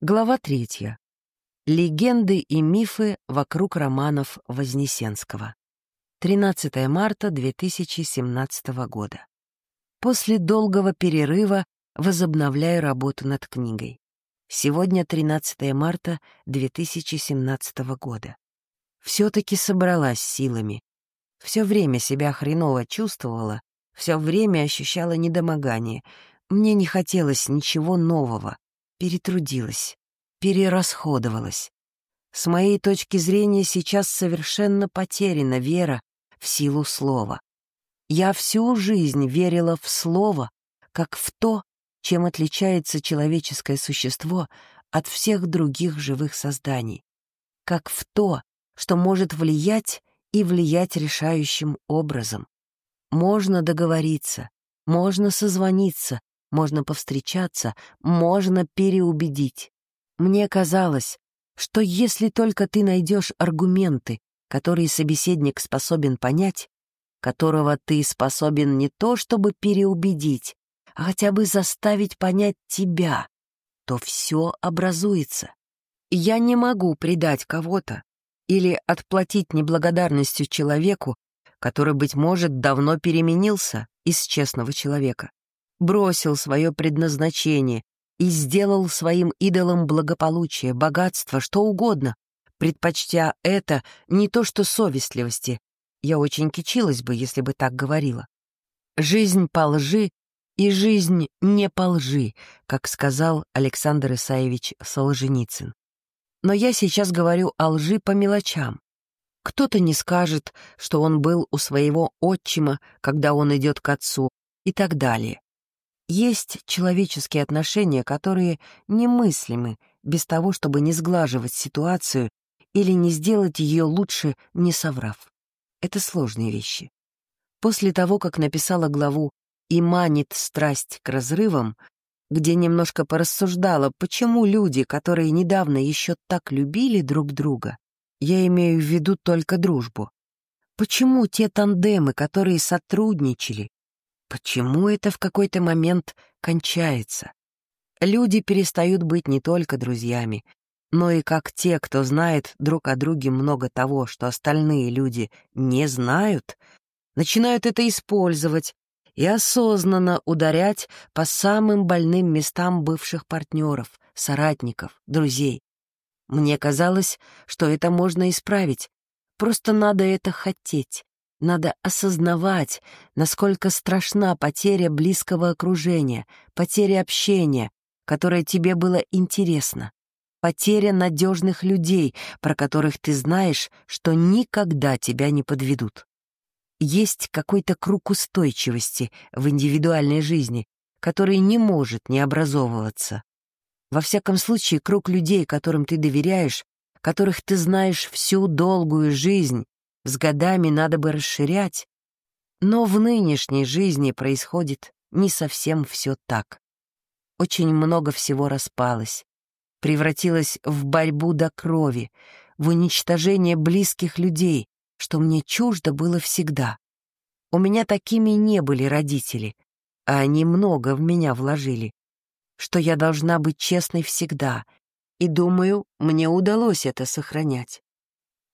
Глава третья. Легенды и мифы вокруг романов Вознесенского. 13 марта 2017 года. После долгого перерыва возобновляю работу над книгой. Сегодня 13 марта 2017 года. Все-таки собралась силами. Все время себя хреново чувствовала, все время ощущала недомогание. Мне не хотелось ничего нового, перетрудилась, перерасходовалась. С моей точки зрения сейчас совершенно потеряна вера в силу слова. Я всю жизнь верила в слово, как в то, чем отличается человеческое существо от всех других живых созданий, как в то, что может влиять и влиять решающим образом. Можно договориться, можно созвониться, можно повстречаться, можно переубедить. Мне казалось, что если только ты найдешь аргументы, которые собеседник способен понять, которого ты способен не то чтобы переубедить, а хотя бы заставить понять тебя, то все образуется. Я не могу предать кого-то или отплатить неблагодарностью человеку, который, быть может, давно переменился из честного человека бросил свое предназначение и сделал своим идолом благополучие, богатство, что угодно, предпочтя это не то что совестливости. Я очень кичилась бы, если бы так говорила. Жизнь по лжи и жизнь не по лжи, как сказал Александр Исаевич Солженицын. Но я сейчас говорю о лжи по мелочам. Кто-то не скажет, что он был у своего отчима, когда он идет к отцу, и так далее. Есть человеческие отношения, которые немыслимы без того, чтобы не сглаживать ситуацию или не сделать ее лучше, не соврав. Это сложные вещи. После того, как написала главу «И манит страсть к разрывам», где немножко порассуждала, почему люди, которые недавно еще так любили друг друга, я имею в виду только дружбу, почему те тандемы, которые сотрудничали, Почему это в какой-то момент кончается? Люди перестают быть не только друзьями, но и как те, кто знает друг о друге много того, что остальные люди не знают, начинают это использовать и осознанно ударять по самым больным местам бывших партнеров, соратников, друзей. Мне казалось, что это можно исправить, просто надо это хотеть, надо осознавать, насколько страшна потеря близкого окружения, потеря общения, которое тебе было интересно, потеря надежных людей, про которых ты знаешь, что никогда тебя не подведут. Есть какой-то круг устойчивости в индивидуальной жизни, который не может не образовываться. Во всяком случае, круг людей, которым ты доверяешь, которых ты знаешь всю долгую жизнь, с годами надо бы расширять, но в нынешней жизни происходит не совсем все так. Очень много всего распалось, превратилось в борьбу до крови, в уничтожение близких людей, что мне чуждо было всегда. У меня такими не были родители, а они много в меня вложили, что я должна быть честной всегда, и, думаю, мне удалось это сохранять.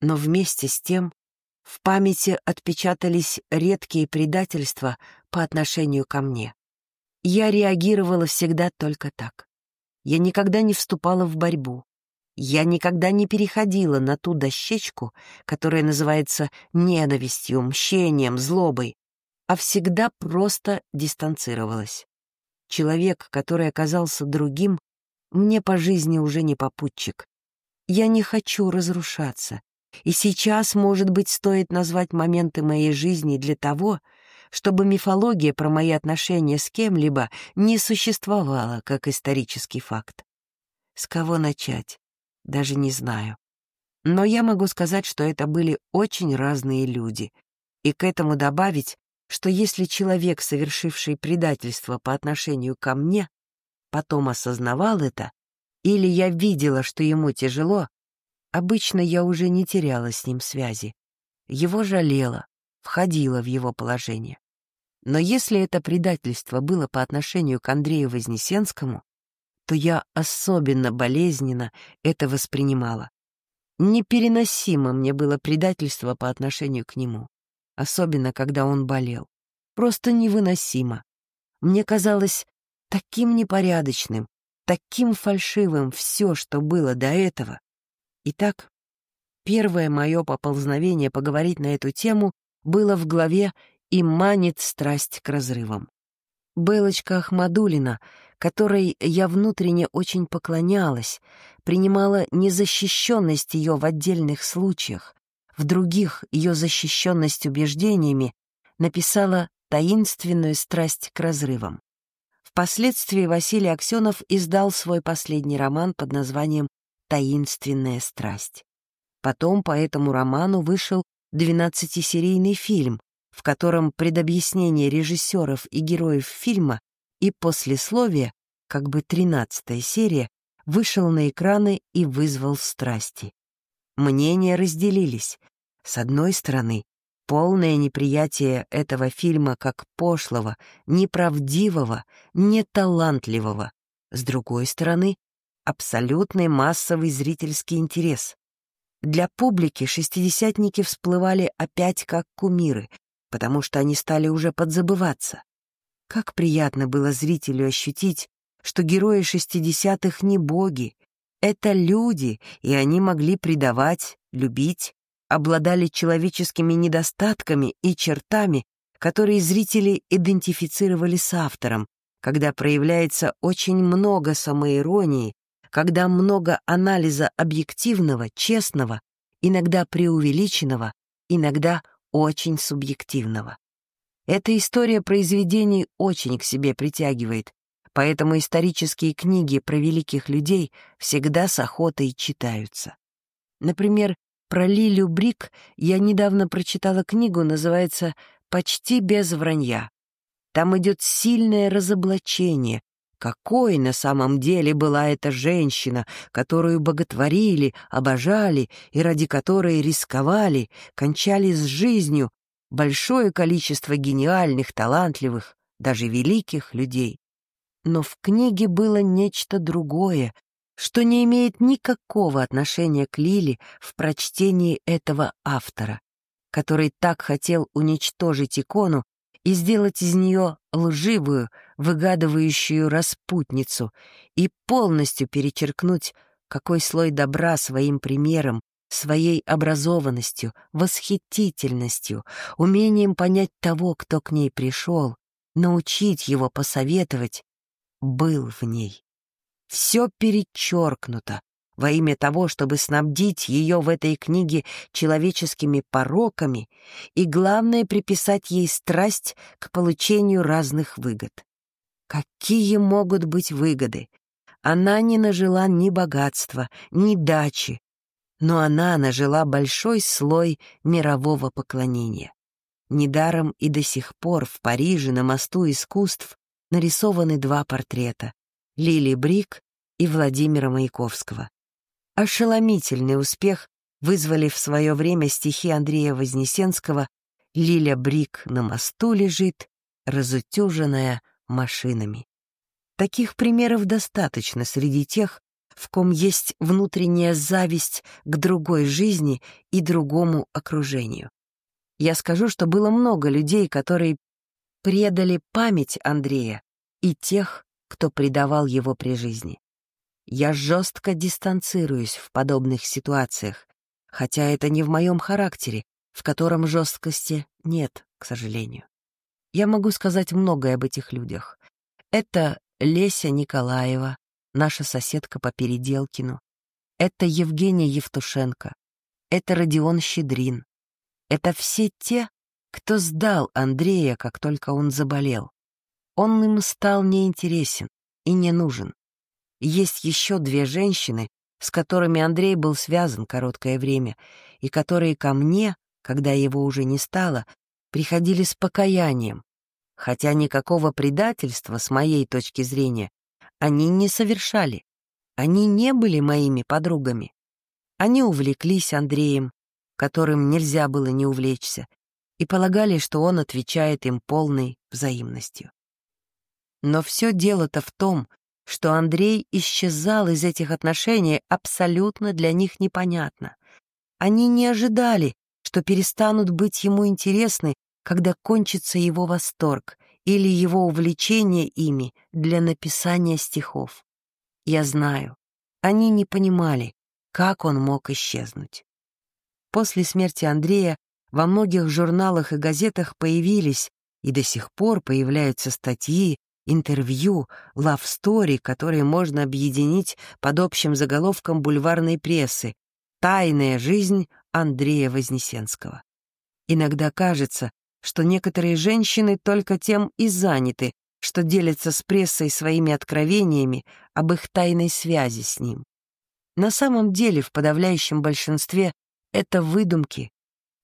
Но вместе с тем в памяти отпечатались редкие предательства по отношению ко мне. Я реагировала всегда только так. Я никогда не вступала в борьбу. Я никогда не переходила на ту дощечку, которая называется ненавистью, мщением, злобой, а всегда просто дистанцировалась. Человек, который оказался другим, мне по жизни уже не попутчик. Я не хочу разрушаться, и сейчас, может быть, стоит назвать моменты моей жизни для того, чтобы мифология про мои отношения с кем-либо не существовала как исторический факт. С кого начать? Даже не знаю. Но я могу сказать, что это были очень разные люди. И к этому добавить, что если человек, совершивший предательство по отношению ко мне, потом осознавал это, или я видела, что ему тяжело, Обычно я уже не теряла с ним связи. Его жалела, входила в его положение. Но если это предательство было по отношению к Андрею Вознесенскому, то я особенно болезненно это воспринимала. Непереносимо мне было предательство по отношению к нему, особенно когда он болел. Просто невыносимо. Мне казалось таким непорядочным, таким фальшивым все, что было до этого. Итак, первое мое поползновение поговорить на эту тему было в главе «И манит страсть к разрывам». Белочка Ахмадулина, которой я внутренне очень поклонялась, принимала незащищенность ее в отдельных случаях, в других ее защищенность убеждениями, написала таинственную страсть к разрывам. Впоследствии Василий Аксенов издал свой последний роман под названием «Таинственная страсть». Потом по этому роману вышел двенадцатисерийный фильм, в котором предобъяснение режиссеров и героев фильма и послесловие, как бы тринадцатая серия, вышел на экраны и вызвал страсти. Мнения разделились. С одной стороны, полное неприятие этого фильма как пошлого, неправдивого, неталантливого. С другой стороны, абсолютный массовый зрительский интерес. Для публики шестидесятники всплывали опять как кумиры, потому что они стали уже подзабываться. Как приятно было зрителю ощутить, что герои шестидесятых не боги, это люди, и они могли предавать, любить, обладали человеческими недостатками и чертами, которые зрители идентифицировали с автором, когда проявляется очень много самоиронии, когда много анализа объективного, честного, иногда преувеличенного, иногда очень субъективного. Эта история произведений очень к себе притягивает, поэтому исторические книги про великих людей всегда с охотой читаются. Например, про Лилю Брик я недавно прочитала книгу, называется «Почти без вранья». Там идет сильное разоблачение, какой на самом деле была эта женщина, которую боготворили, обожали и ради которой рисковали, кончали с жизнью большое количество гениальных, талантливых, даже великих людей. Но в книге было нечто другое, что не имеет никакого отношения к Лили в прочтении этого автора, который так хотел уничтожить икону и сделать из нее лживую, выгадывающую распутницу и полностью перечеркнуть, какой слой добра своим примером, своей образованностью, восхитительностью, умением понять того, кто к ней пришел, научить его посоветовать, был в ней. Все перечеркнуто во имя того, чтобы снабдить ее в этой книге человеческими пороками и, главное, приписать ей страсть к получению разных выгод. Какие могут быть выгоды? Она не нажила ни богатства, ни дачи, но она нажила большой слой мирового поклонения. Недаром и до сих пор в Париже на мосту искусств нарисованы два портрета — Лили Брик и Владимира Маяковского. Ошеломительный успех вызвали в свое время стихи Андрея Вознесенского «Лиля Брик на мосту лежит, разутюженная машинами». Таких примеров достаточно среди тех, в ком есть внутренняя зависть к другой жизни и другому окружению. Я скажу, что было много людей, которые предали память Андрея и тех, кто предавал его при жизни. Я жестко дистанцируюсь в подобных ситуациях, хотя это не в моем характере, в котором жесткости нет, к сожалению. Я могу сказать многое об этих людях. Это Леся Николаева, наша соседка по Переделкину. Это Евгения Евтушенко. Это Родион Щедрин. Это все те, кто сдал Андрея, как только он заболел. Он им стал неинтересен и не нужен. Есть еще две женщины, с которыми Андрей был связан короткое время, и которые ко мне, когда его уже не стало, приходили с покаянием, хотя никакого предательства, с моей точки зрения, они не совершали. Они не были моими подругами. Они увлеклись Андреем, которым нельзя было не увлечься, и полагали, что он отвечает им полной взаимностью. Но все дело-то в том, что Андрей исчезал из этих отношений, абсолютно для них непонятно. Они не ожидали, что перестанут быть ему интересны, когда кончится его восторг или его увлечение ими для написания стихов. Я знаю, они не понимали, как он мог исчезнуть. После смерти Андрея во многих журналах и газетах появились и до сих пор появляются статьи, интервью, лав-стори, которые можно объединить под общим заголовком бульварной прессы «Тайная жизнь Андрея Вознесенского». Иногда кажется, что некоторые женщины только тем и заняты, что делятся с прессой своими откровениями об их тайной связи с ним. На самом деле, в подавляющем большинстве это выдумки,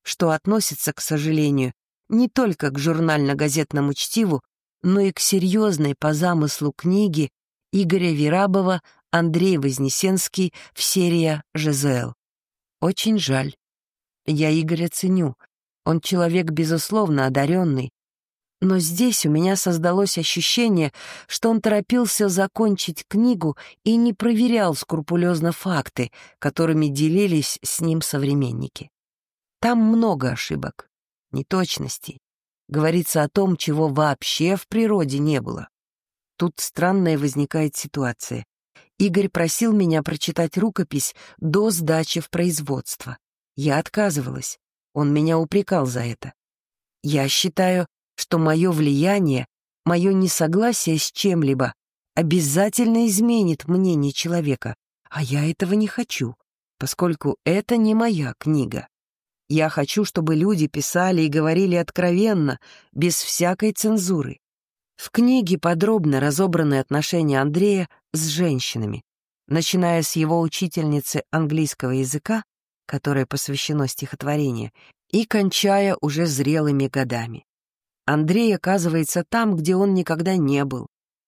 что относится, к сожалению, не только к журнально-газетному чтиву, но и к серьезной по замыслу книге Игоря Верабова «Андрей Вознесенский» в серии «ЖЗЛ». Очень жаль. Я Игоря ценю. Он человек, безусловно, одаренный. Но здесь у меня создалось ощущение, что он торопился закончить книгу и не проверял скрупулезно факты, которыми делились с ним современники. Там много ошибок неточностей. Говорится о том, чего вообще в природе не было. Тут странная возникает ситуация. Игорь просил меня прочитать рукопись до сдачи в производство. Я отказывалась. Он меня упрекал за это. Я считаю, что мое влияние, мое несогласие с чем-либо обязательно изменит мнение человека, а я этого не хочу, поскольку это не моя книга. Я хочу, чтобы люди писали и говорили откровенно, без всякой цензуры. В книге подробно разобраны отношения Андрея с женщинами, начиная с его учительницы английского языка, которая посвящено стихотворению, и кончая уже зрелыми годами. Андрей оказывается там, где он никогда не был.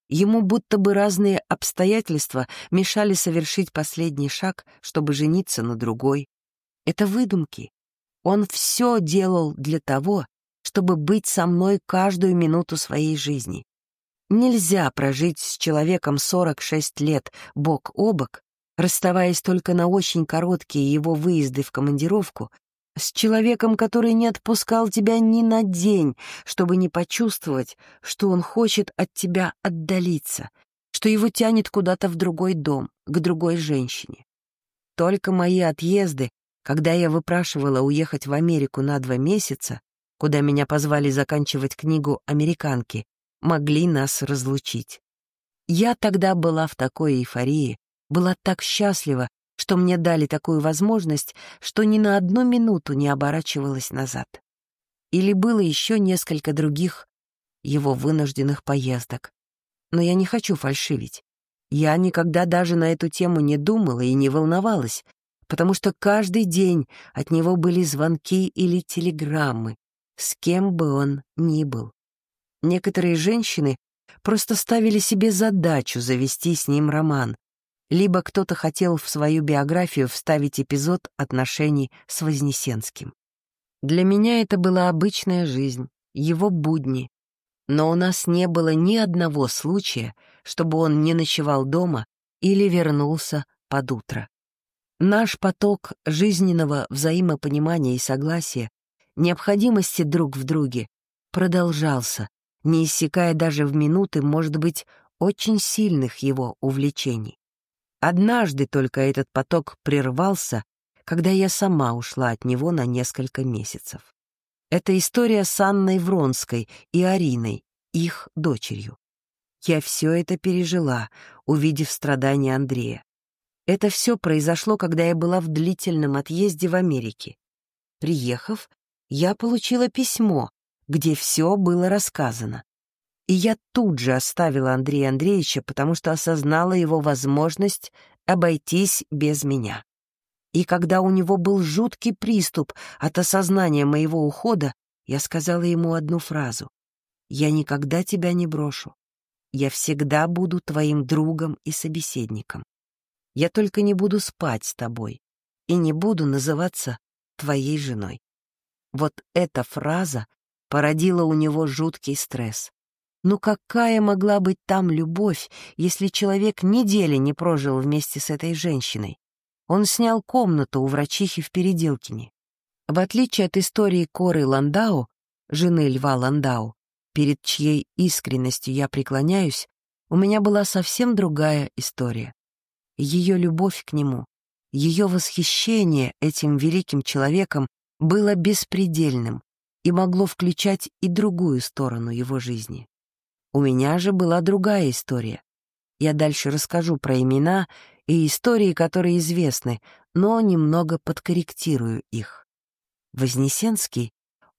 Ему будто бы разные обстоятельства мешали совершить последний шаг, чтобы жениться на другой. Это выдумки, он все делал для того, чтобы быть со мной каждую минуту своей жизни. Нельзя прожить с человеком 46 лет бок о бок, расставаясь только на очень короткие его выезды в командировку, с человеком, который не отпускал тебя ни на день, чтобы не почувствовать, что он хочет от тебя отдалиться, что его тянет куда-то в другой дом, к другой женщине. Только мои отъезды когда я выпрашивала уехать в Америку на два месяца, куда меня позвали заканчивать книгу «Американки», могли нас разлучить. Я тогда была в такой эйфории, была так счастлива, что мне дали такую возможность, что ни на одну минуту не оборачивалась назад. Или было еще несколько других его вынужденных поездок. Но я не хочу фальшивить. Я никогда даже на эту тему не думала и не волновалась, потому что каждый день от него были звонки или телеграммы, с кем бы он ни был. Некоторые женщины просто ставили себе задачу завести с ним роман, либо кто-то хотел в свою биографию вставить эпизод отношений с Вознесенским. Для меня это была обычная жизнь, его будни, но у нас не было ни одного случая, чтобы он не ночевал дома или вернулся под утро. Наш поток жизненного взаимопонимания и согласия, необходимости друг в друге, продолжался, не иссякая даже в минуты, может быть, очень сильных его увлечений. Однажды только этот поток прервался, когда я сама ушла от него на несколько месяцев. Это история с Анной Вронской и Ариной, их дочерью. Я все это пережила, увидев страдания Андрея. Это все произошло, когда я была в длительном отъезде в Америке. Приехав, я получила письмо, где все было рассказано. И я тут же оставила Андрея Андреевича, потому что осознала его возможность обойтись без меня. И когда у него был жуткий приступ от осознания моего ухода, я сказала ему одну фразу. «Я никогда тебя не брошу. Я всегда буду твоим другом и собеседником. Я только не буду спать с тобой и не буду называться твоей женой. Вот эта фраза породила у него жуткий стресс. Ну какая могла быть там любовь, если человек недели не прожил вместе с этой женщиной? Он снял комнату у врачихи в Переделкине. В отличие от истории Коры Ландау, жены Льва Ландау, перед чьей искренностью я преклоняюсь, у меня была совсем другая история. Ее любовь к нему, ее восхищение этим великим человеком было беспредельным и могло включать и другую сторону его жизни. У меня же была другая история. Я дальше расскажу про имена и истории, которые известны, но немного подкорректирую их. Вознесенский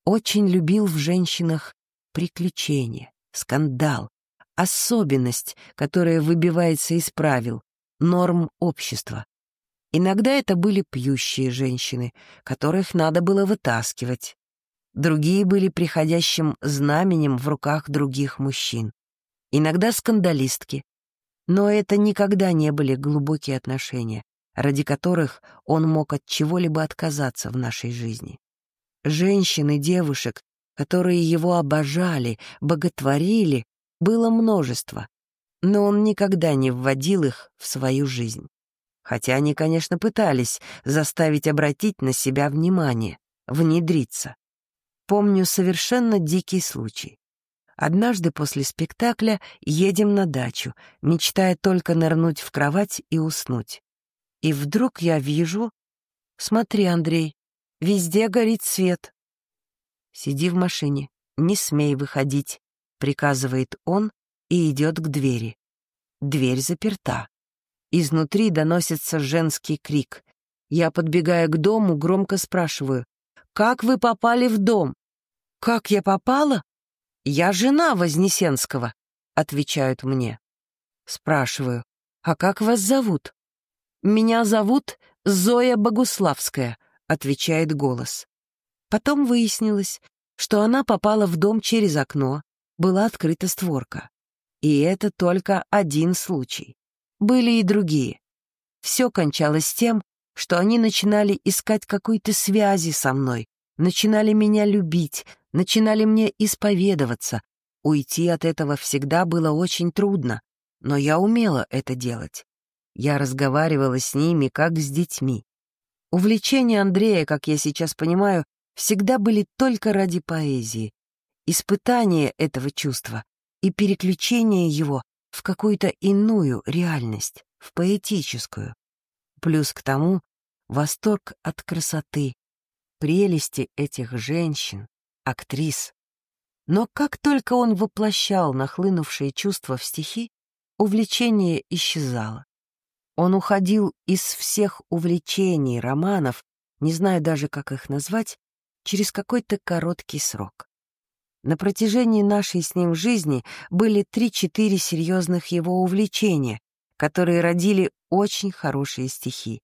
очень любил в женщинах приключения, скандал, особенность, которая выбивается из правил, норм общества. Иногда это были пьющие женщины, которых надо было вытаскивать. Другие были приходящим знаменем в руках других мужчин. Иногда скандалистки. Но это никогда не были глубокие отношения, ради которых он мог от чего-либо отказаться в нашей жизни. Женщин и девушек, которые его обожали, боготворили, было множество, но он никогда не вводил их в свою жизнь. Хотя они, конечно, пытались заставить обратить на себя внимание, внедриться. Помню совершенно дикий случай. Однажды после спектакля едем на дачу, мечтая только нырнуть в кровать и уснуть. И вдруг я вижу... Смотри, Андрей, везде горит свет. Сиди в машине, не смей выходить, приказывает он и идет к двери. Дверь заперта. Изнутри доносится женский крик. Я, подбегая к дому, громко спрашиваю, «Как вы попали в дом?» «Как я попала?» «Я жена Вознесенского», — отвечают мне. Спрашиваю, «А как вас зовут?» «Меня зовут Зоя Богуславская», — отвечает голос. Потом выяснилось, что она попала в дом через окно, была открыта створка. И это только один случай. Были и другие. Все кончалось тем, что они начинали искать какой-то связи со мной, начинали меня любить, начинали мне исповедоваться. Уйти от этого всегда было очень трудно, но я умела это делать. Я разговаривала с ними, как с детьми. Увлечения Андрея, как я сейчас понимаю, всегда были только ради поэзии, испытание этого чувства и переключение его в какую-то иную реальность, в поэтическую. Плюс к тому восторг от красоты, прелести этих женщин, актрис. Но как только он воплощал нахлынувшие чувства в стихи, увлечение исчезало. Он уходил из всех увлечений, романов, не знаю даже, как их назвать, через какой-то короткий срок. На протяжении нашей с ним жизни были три-четыре серьезных его увлечения, которые родили очень хорошие стихи.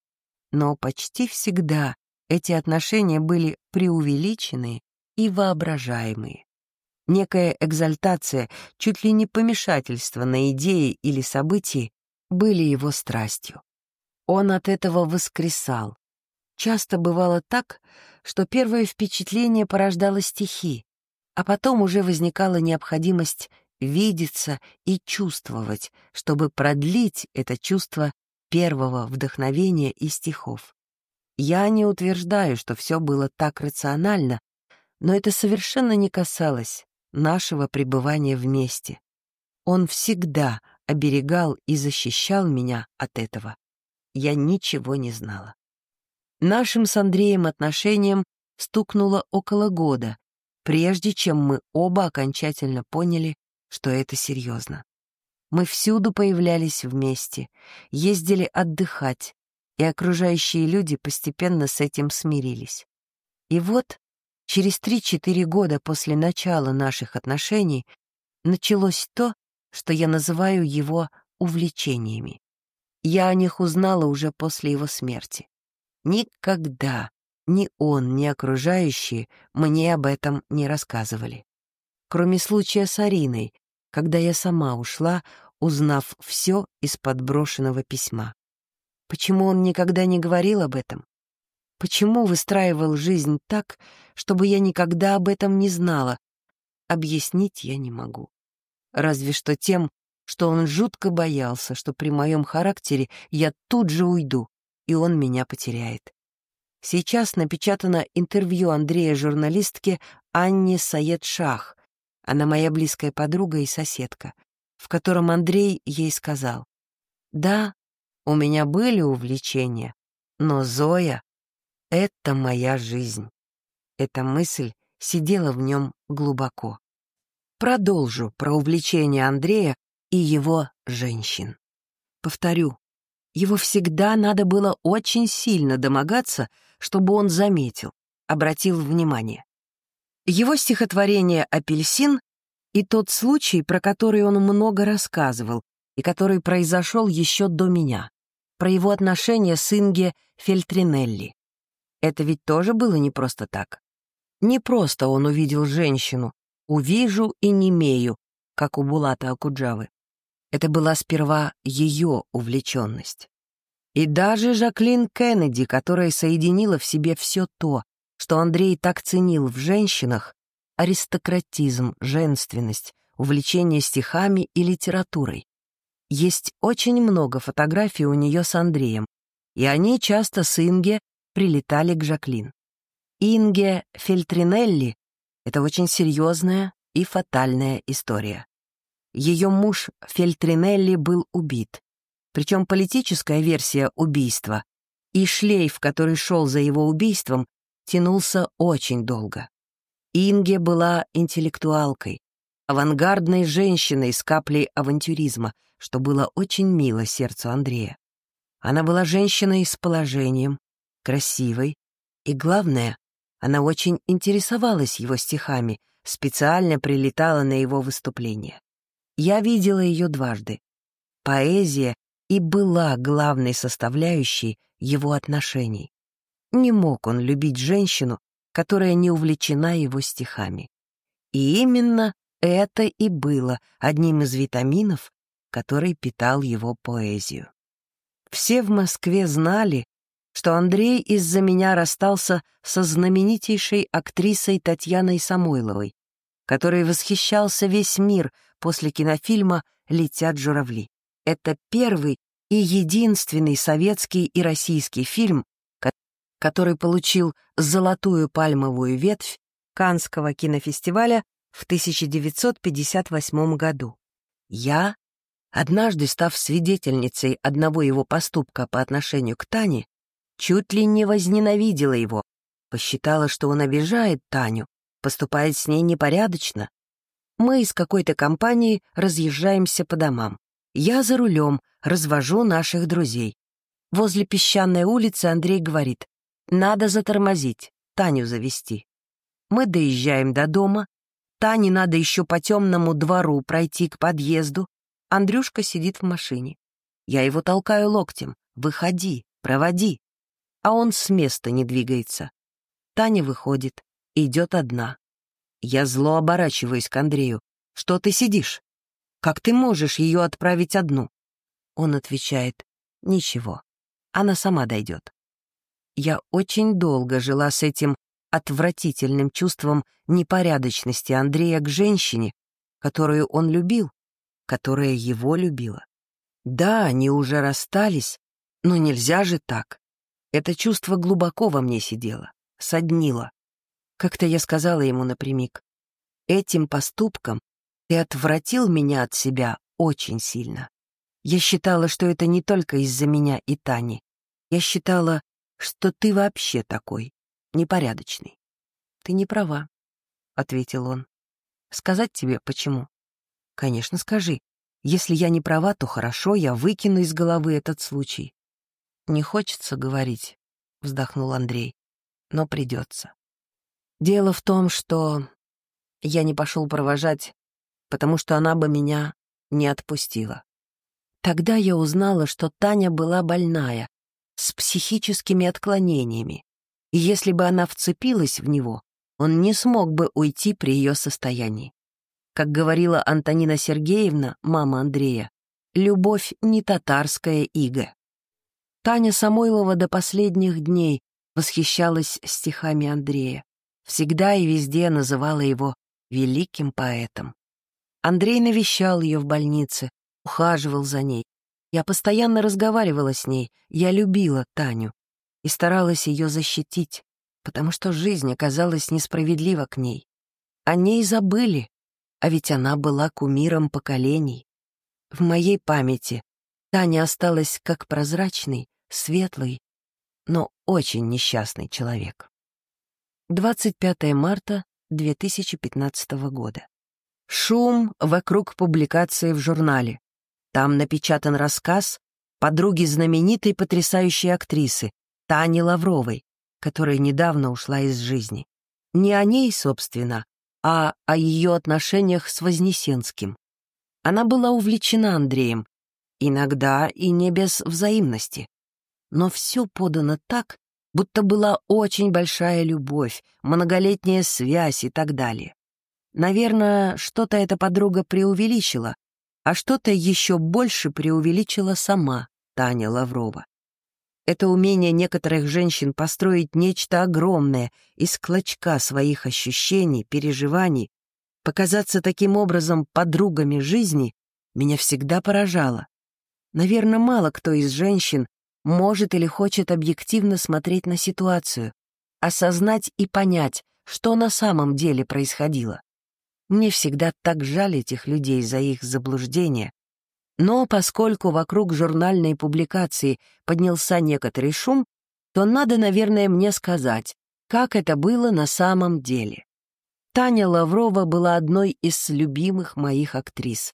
Но почти всегда эти отношения были преувеличенные и воображаемые. Некая экзальтация, чуть ли не помешательство на идеи или событии были его страстью. Он от этого воскресал. Часто бывало так, что первое впечатление порождало стихи, а потом уже возникала необходимость видеться и чувствовать, чтобы продлить это чувство первого вдохновения и стихов. Я не утверждаю, что все было так рационально, но это совершенно не касалось нашего пребывания вместе. Он всегда оберегал и защищал меня от этого. Я ничего не знала. Нашим с Андреем отношениям стукнуло около года, прежде чем мы оба окончательно поняли, что это серьезно. Мы всюду появлялись вместе, ездили отдыхать, и окружающие люди постепенно с этим смирились. И вот, через три-четыре года после начала наших отношений, началось то, что я называю его увлечениями. Я о них узнала уже после его смерти. Никогда ни он, ни окружающие мне об этом не рассказывали. Кроме случая с Ариной, когда я сама ушла, узнав все из подброшенного письма. Почему он никогда не говорил об этом? Почему выстраивал жизнь так, чтобы я никогда об этом не знала? Объяснить я не могу. Разве что тем, что он жутко боялся, что при моем характере я тут же уйду, и он меня потеряет. Сейчас напечатано интервью Андрея журналистке Анне Саед-Шах, она моя близкая подруга и соседка, в котором Андрей ей сказал, «Да, у меня были увлечения, но Зоя — это моя жизнь». Эта мысль сидела в нем глубоко. Продолжу про увлечение Андрея и его женщин. Повторю, его всегда надо было очень сильно домогаться, чтобы он заметил, обратил внимание. Его стихотворение «Апельсин» и тот случай, про который он много рассказывал и который произошел еще до меня, про его отношения с Инге Фельтринелли. Это ведь тоже было не просто так. Не просто он увидел женщину, увижу и немею, как у Булата Акуджавы. Это была сперва ее увлеченность. И даже Жаклин Кеннеди, которая соединила в себе все то, что Андрей так ценил в женщинах, аристократизм, женственность, увлечение стихами и литературой. Есть очень много фотографий у нее с Андреем, и они часто с Инге прилетали к Жаклин. Инге Фельтринелли — это очень серьезная и фатальная история. Ее муж Фельтринелли был убит. Причем политическая версия убийства и шлейф, который шел за его убийством, тянулся очень долго. Инге была интеллектуалкой, авангардной женщиной с каплей авантюризма, что было очень мило сердцу Андрея. Она была женщиной с положением, красивой, и, главное, она очень интересовалась его стихами, специально прилетала на его выступления. Я видела ее дважды. Поэзия и была главной составляющей его отношений. Не мог он любить женщину, которая не увлечена его стихами. И именно это и было одним из витаминов, который питал его поэзию. Все в Москве знали, что Андрей из-за меня расстался со знаменитейшей актрисой Татьяной Самойловой, которой восхищался весь мир после кинофильма «Летят журавли». Это первый и единственный советский и российский фильм, который получил «Золотую пальмовую ветвь» Канского кинофестиваля в 1958 году. Я, однажды став свидетельницей одного его поступка по отношению к Тане, чуть ли не возненавидела его, посчитала, что он обижает Таню, поступает с ней непорядочно. Мы из какой-то компании разъезжаемся по домам. Я за рулем развожу наших друзей. Возле песчаной улицы Андрей говорит, надо затормозить, Таню завести. Мы доезжаем до дома, Тане надо еще по темному двору пройти к подъезду. Андрюшка сидит в машине. Я его толкаю локтем. «Выходи, проводи». А он с места не двигается. Таня выходит, идет одна. Я зло оборачиваюсь к Андрею. «Что ты сидишь? Как ты можешь ее отправить одну?» Он отвечает, «Ничего, она сама дойдет». Я очень долго жила с этим отвратительным чувством непорядочности Андрея к женщине, которую он любил, которая его любила. Да, они уже расстались, но нельзя же так. Это чувство глубоко во мне сидело, соднило. Как-то я сказала ему напрямик, «Этим поступком ты отвратил меня от себя очень сильно. Я считала, что это не только из-за меня и Тани. Я считала, что ты вообще такой, непорядочный. Ты не права, — ответил он. Сказать тебе почему? Конечно, скажи. Если я не права, то хорошо, я выкину из головы этот случай. Не хочется говорить, — вздохнул Андрей, — но придется. Дело в том, что я не пошел провожать, потому что она бы меня не отпустила. Тогда я узнала, что Таня была больная, с психическими отклонениями, и если бы она вцепилась в него, он не смог бы уйти при ее состоянии. Как говорила Антонина Сергеевна, мама Андрея, любовь не татарская ига. Таня Самойлова до последних дней восхищалась стихами Андрея, всегда и везде называла его великим поэтом. Андрей навещал ее в больнице, ухаживал за ней. Я постоянно разговаривала с ней, я любила Таню и старалась ее защитить, потому что жизнь оказалась несправедлива к ней. О ней забыли, а ведь она была кумиром поколений. В моей памяти Таня осталась как прозрачный, светлый, но очень несчастный человек. 25 марта 2015 года. Шум вокруг публикации в журнале. Там напечатан рассказ подруги знаменитой потрясающей актрисы Тани Лавровой, которая недавно ушла из жизни. Не о ней, собственно, а о ее отношениях с Вознесенским. Она была увлечена Андреем, иногда и не без взаимности. Но все подано так, будто была очень большая любовь, многолетняя связь и так далее. Наверное, что-то эта подруга преувеличила, а что-то еще больше преувеличила сама Таня Лаврова. Это умение некоторых женщин построить нечто огромное из клочка своих ощущений, переживаний, показаться таким образом подругами жизни, меня всегда поражало. Наверное, мало кто из женщин может или хочет объективно смотреть на ситуацию, осознать и понять, что на самом деле происходило. Мне всегда так жаль этих людей за их заблуждение. Но поскольку вокруг журнальной публикации поднялся некоторый шум, то надо, наверное, мне сказать, как это было на самом деле. Таня Лаврова была одной из любимых моих актрис.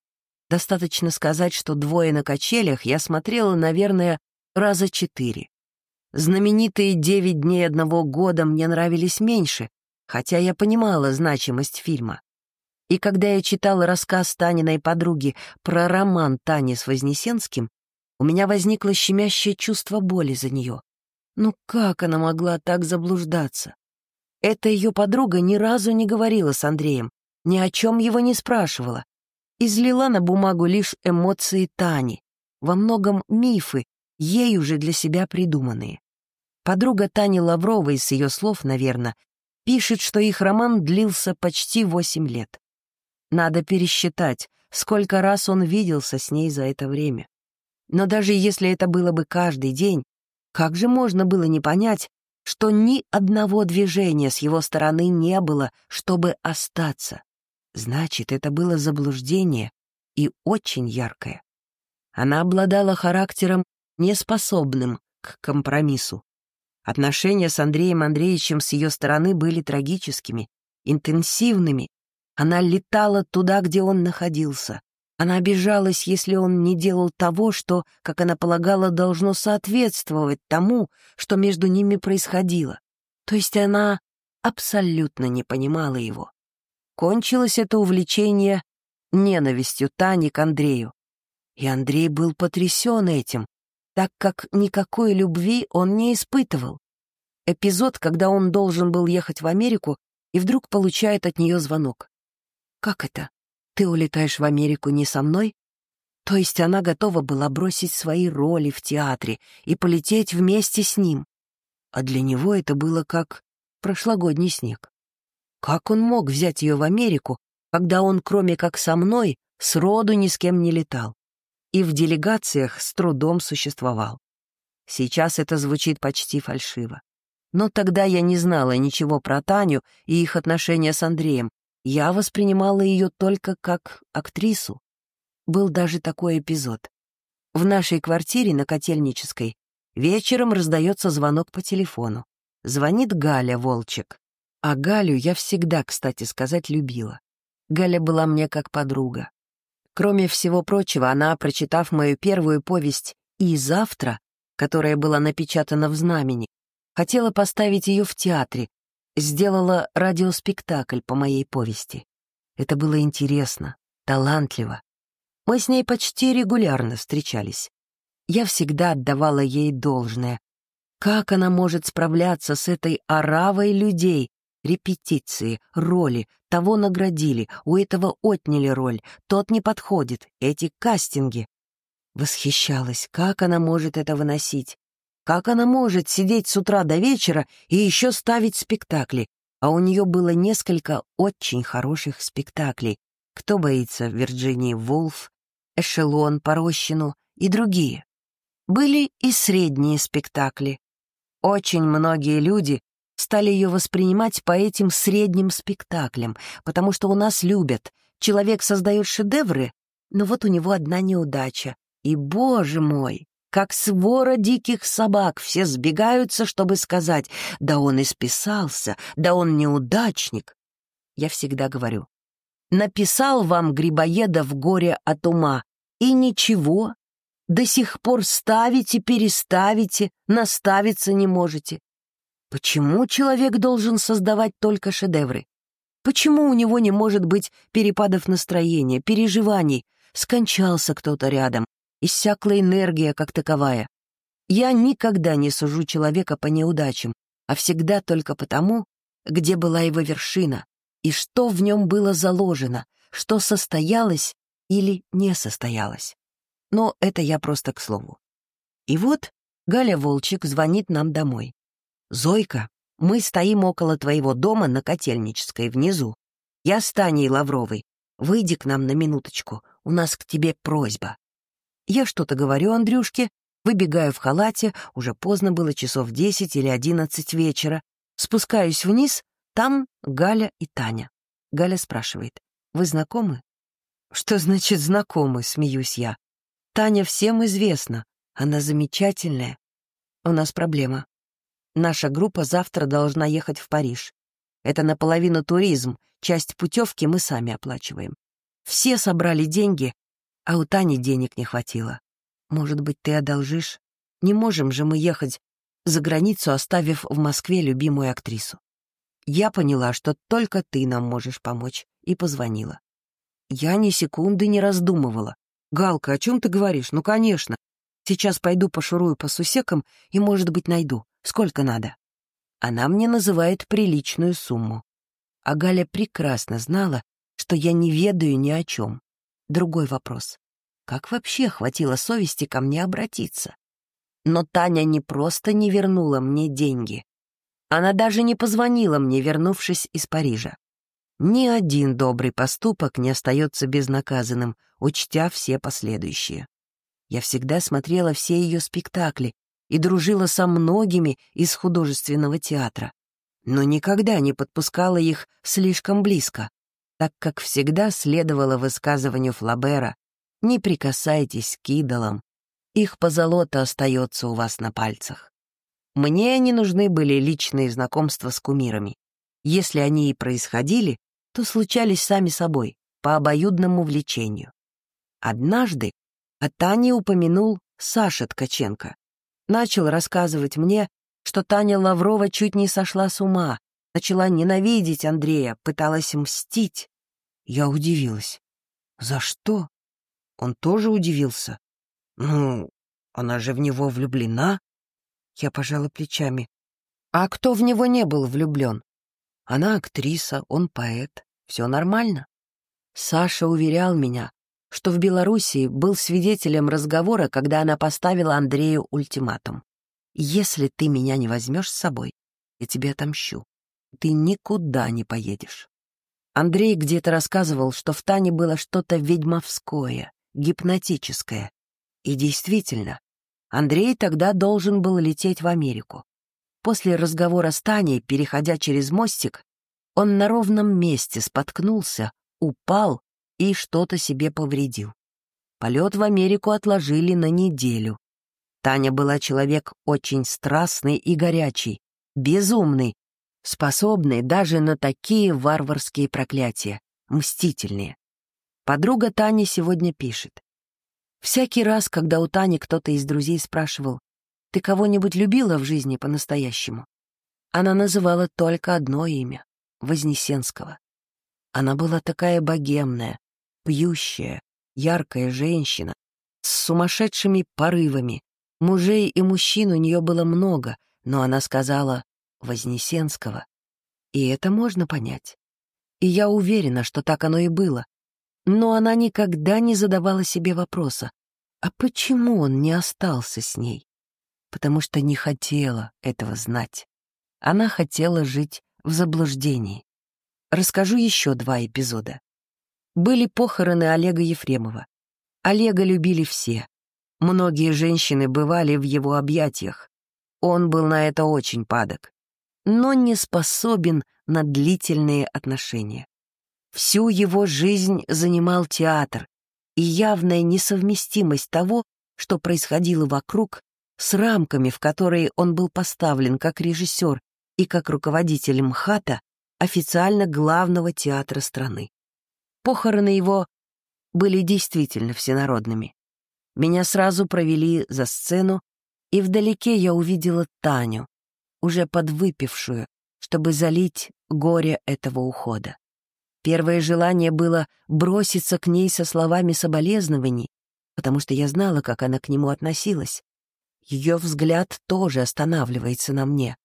Достаточно сказать, что «Двое на качелях» я смотрела, наверное, раза четыре. Знаменитые «Девять дней одного года» мне нравились меньше, хотя я понимала значимость фильма. И когда я читала рассказ Таниной подруги про роман Тани с Вознесенским, у меня возникло щемящее чувство боли за нее. Ну как она могла так заблуждаться? Эта ее подруга ни разу не говорила с Андреем, ни о чем его не спрашивала. Излила на бумагу лишь эмоции Тани, во многом мифы, ей уже для себя придуманные. Подруга Тани Лавровой, с ее слов, наверное, пишет, что их роман длился почти восемь лет. Надо пересчитать, сколько раз он виделся с ней за это время. Но даже если это было бы каждый день, как же можно было не понять, что ни одного движения с его стороны не было, чтобы остаться? Значит, это было заблуждение и очень яркое. Она обладала характером, неспособным к компромиссу. Отношения с Андреем Андреевичем с ее стороны были трагическими, интенсивными она летала туда, где он находился. Она обижалась, если он не делал того, что, как она полагала, должно соответствовать тому, что между ними происходило. То есть она абсолютно не понимала его. Кончилось это увлечение ненавистью Тани к Андрею. И Андрей был потрясен этим, так как никакой любви он не испытывал. Эпизод, когда он должен был ехать в Америку и вдруг получает от нее звонок. «Как это? Ты улетаешь в Америку не со мной?» То есть она готова была бросить свои роли в театре и полететь вместе с ним. А для него это было как прошлогодний снег. Как он мог взять ее в Америку, когда он, кроме как со мной, сроду ни с кем не летал? И в делегациях с трудом существовал. Сейчас это звучит почти фальшиво. Но тогда я не знала ничего про Таню и их отношения с Андреем, я воспринимала ее только как актрису. Был даже такой эпизод. В нашей квартире на Котельнической вечером раздается звонок по телефону. Звонит Галя Волчек. А Галю я всегда, кстати сказать, любила. Галя была мне как подруга. Кроме всего прочего, она, прочитав мою первую повесть «И завтра», которая была напечатана в «Знамени», хотела поставить ее в театре, сделала радиоспектакль по моей повести. Это было интересно, талантливо. Мы с ней почти регулярно встречались. Я всегда отдавала ей должное. Как она может справляться с этой оравой людей? Репетиции, роли, того наградили, у этого отняли роль, тот не подходит, эти кастинги. Восхищалась, как она может это выносить. Как она может сидеть с утра до вечера и еще ставить спектакли? А у нее было несколько очень хороших спектаклей, Кто боится Вирджинии Вулф, Эшелон по Рощину и другие. Были и средние спектакли. Очень многие люди стали ее воспринимать по этим средним спектаклям, потому что у нас любят. Человек создает шедевры, но вот у него одна неудача. И, боже мой, как свора диких собак, все сбегаются, чтобы сказать, да он исписался, да он неудачник. Я всегда говорю, написал вам Грибоедов горе от ума, и ничего, до сих пор ставите, переставите, наставиться не можете. Почему человек должен создавать только шедевры? Почему у него не может быть перепадов настроения, переживаний? Скончался кто-то рядом, иссякла энергия как таковая. Я никогда не сужу человека по неудачам, а всегда только потому, где была его вершина, и что в нем было заложено, что состоялось или не состоялось. Но это я просто к слову. И вот Галя Волчек звонит нам домой. «Зойка, мы стоим около твоего дома на Котельнической, внизу. Я с Таней Лавровой. Выйди к нам на минуточку, у нас к тебе просьба». Я что-то говорю Андрюшке, выбегаю в халате, уже поздно было, часов десять или одиннадцать вечера. Спускаюсь вниз, там Галя и Таня. Галя спрашивает, «Вы знакомы?» «Что значит знакомы?» — смеюсь я. «Таня всем известна, она замечательная. У нас проблема. Наша группа завтра должна ехать в Париж. Это наполовину туризм, часть путевки мы сами оплачиваем. Все собрали деньги, а у Тани денег не хватило. Может быть, ты одолжишь? Не можем же мы ехать за границу, оставив в Москве любимую актрису. Я поняла, что только ты нам можешь помочь, и позвонила. Я ни секунды не раздумывала. «Галка, о чем ты говоришь? Ну, конечно. Сейчас пойду пошурую по сусекам и, может быть, найду. Сколько надо? Она мне называет приличную сумму. А Галя прекрасно знала, что я не ведаю ни о чем. Другой вопрос. Как вообще хватило совести ко мне обратиться? Но Таня не просто не вернула мне деньги. Она даже не позвонила мне, вернувшись из Парижа. Ни один добрый поступок не остается безнаказанным, учтя все последующие. Я всегда смотрела все ее спектакли и дружила со многими из художественного театра, но никогда не подпускала их слишком близко, так как всегда следовало высказыванию Флабера «Не прикасайтесь к идолам, их позолота остается у вас на пальцах». Мне не нужны были личные знакомства с кумирами. Если они и происходили, то случались сами собой, по обоюдному влечению. Однажды о Тане упомянул Саша Ткаченко, начал рассказывать мне, что Таня Лаврова чуть не сошла с ума, начала ненавидеть Андрея, пыталась мстить. Я удивилась. За что? Он тоже удивился. Ну, она же в него влюблена. Я пожала плечами. А кто в него не был влюблен? Она актриса, он поэт. Все нормально. Саша уверял меня, что в Белоруссии был свидетелем разговора, когда она поставила Андрею ультиматум. «Если ты меня не возьмешь с собой, я тебе отомщу. Ты никуда не поедешь». Андрей где-то рассказывал, что в Тане было что-то ведьмовское, гипнотическое. И действительно, Андрей тогда должен был лететь в Америку. После разговора с Таней, переходя через мостик, он на ровном месте споткнулся, упал и что-то себе повредил. Полет в Америку отложили на неделю. Таня была человек очень страстный и горячий, безумный, способный даже на такие варварские проклятия, мстительные. Подруга Тани сегодня пишет. Всякий раз, когда у Тани кто-то из друзей спрашивал, «Ты кого-нибудь любила в жизни по-настоящему?» Она называла только одно имя — Вознесенского. Она была такая богемная, пьющая, яркая женщина с сумасшедшими порывами. Мужей и мужчин у нее было много, но она сказала «Вознесенского». И это можно понять. И я уверена, что так оно и было. Но она никогда не задавала себе вопроса, а почему он не остался с ней? Потому что не хотела этого знать. Она хотела жить в заблуждении. Расскажу еще два эпизода. Были похороны Олега Ефремова. Олега любили все. Многие женщины бывали в его объятиях. Он был на это очень падок, но не способен на длительные отношения. Всю его жизнь занимал театр, и явная несовместимость того, что происходило вокруг, с рамками, в которые он был поставлен как режиссер и как руководитель МХАТа, официально главного театра страны. Похороны его были действительно всенародными. Меня сразу провели за сцену, и вдалеке я увидела Таню, уже подвыпившую, чтобы залить горе этого ухода. Первое желание было броситься к ней со словами соболезнований, потому что я знала, как она к нему относилась. Ее взгляд тоже останавливается на мне,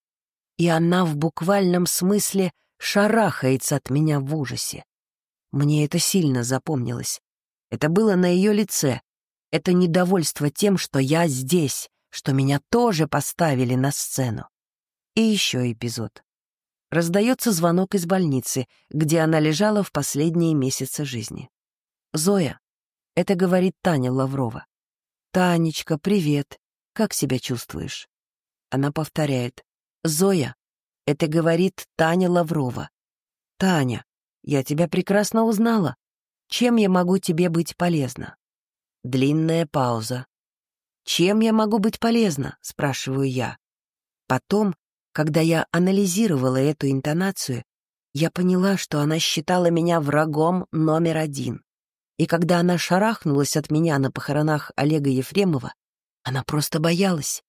и она в буквальном смысле шарахается от меня в ужасе. Мне это сильно запомнилось. Это было на ее лице. Это недовольство тем, что я здесь, что меня тоже поставили на сцену. И еще эпизод раздается звонок из больницы, где она лежала в последние месяцы жизни. «Зоя», — это говорит Таня Лаврова. «Танечка, привет. Как себя чувствуешь?» Она повторяет. «Зоя», — это говорит Таня Лаврова. «Таня, я тебя прекрасно узнала. Чем я могу тебе быть полезна?» Длинная пауза. «Чем я могу быть полезна?» — спрашиваю я. Потом когда я анализировала эту интонацию, я поняла, что она считала меня врагом номер один. И когда она шарахнулась от меня на похоронах Олега Ефремова, она просто боялась.